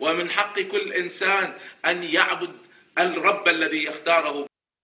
ومن حق كل إنسان أن يعبد الرب الذي يختاره